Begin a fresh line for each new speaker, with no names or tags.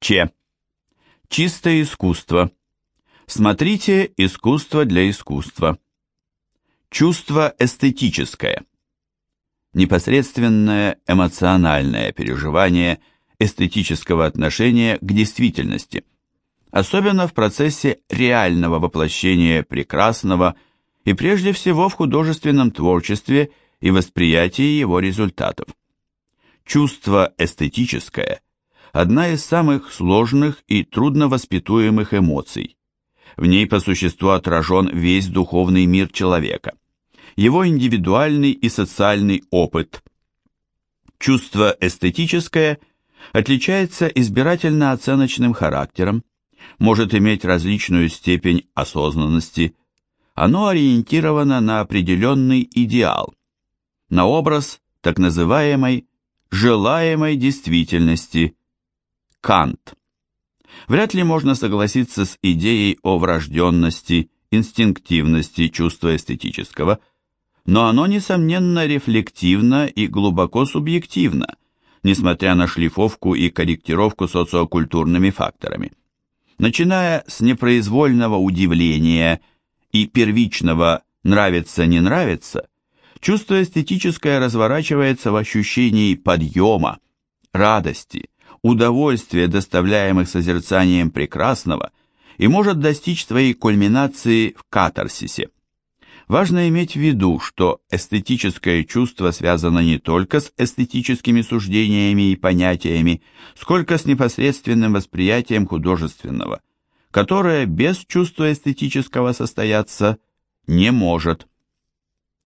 Ч. Чистое искусство. Смотрите «Искусство для искусства». Чувство эстетическое. Непосредственное эмоциональное переживание эстетического отношения к действительности, особенно в процессе реального воплощения прекрасного и прежде всего в художественном творчестве и восприятии его результатов. Чувство эстетическое – одна из самых сложных и трудновоспитуемых эмоций. В ней по существу отражен весь духовный мир человека, его индивидуальный и социальный опыт. Чувство эстетическое отличается избирательно-оценочным характером, может иметь различную степень осознанности, оно ориентировано на определенный идеал, на образ так называемой желаемой действительности. Кант. Вряд ли можно согласиться с идеей о врожденности, инстинктивности чувства эстетического, но оно, несомненно, рефлективно и глубоко субъективно, несмотря на шлифовку и корректировку социокультурными факторами. Начиная с непроизвольного удивления и первичного «нравится-не нравится», чувство эстетическое разворачивается в ощущении подъема, радости, удовольствия, доставляемых созерцанием прекрасного, и может достичь своей кульминации в катарсисе. Важно иметь в виду, что эстетическое чувство связано не только с эстетическими суждениями и понятиями, сколько с непосредственным восприятием художественного, которое без чувства эстетического состояться не может.